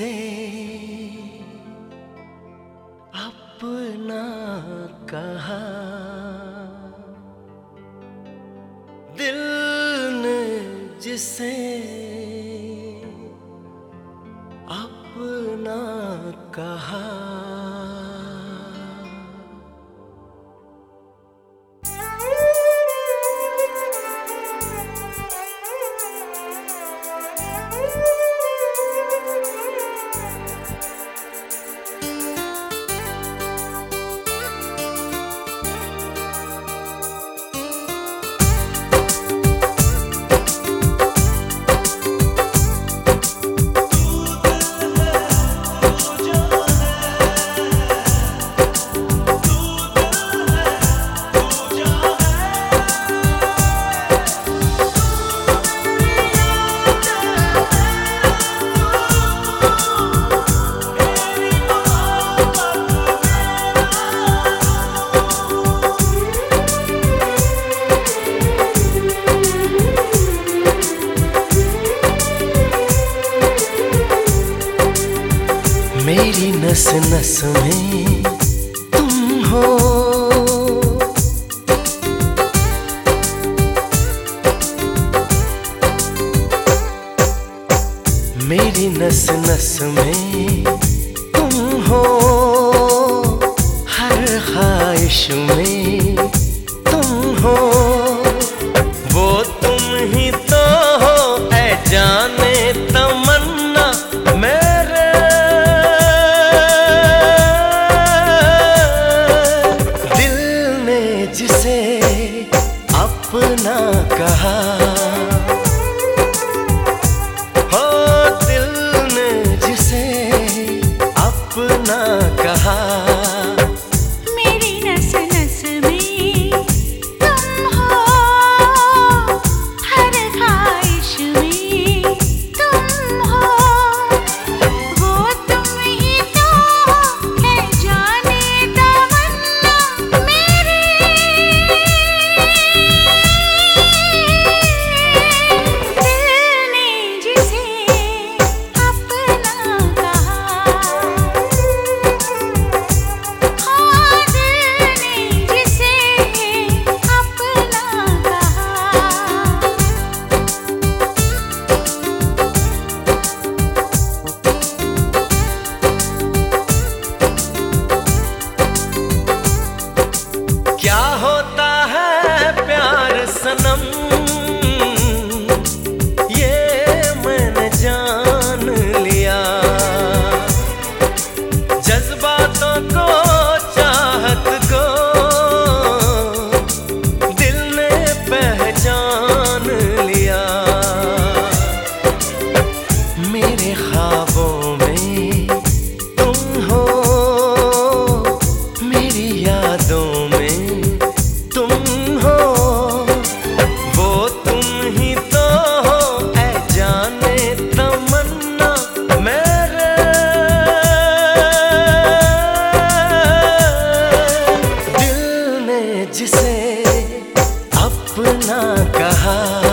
जिसे अपना कहा। दिल ने जिसे अपना कहा। मेरी नस नस में तुम हो। मेरी नस नस में तुम हो। हर ख्वाहिश में तुम हो। वो तुम ही तो हो, ऐ जाने अपना कहा। अपना कहा।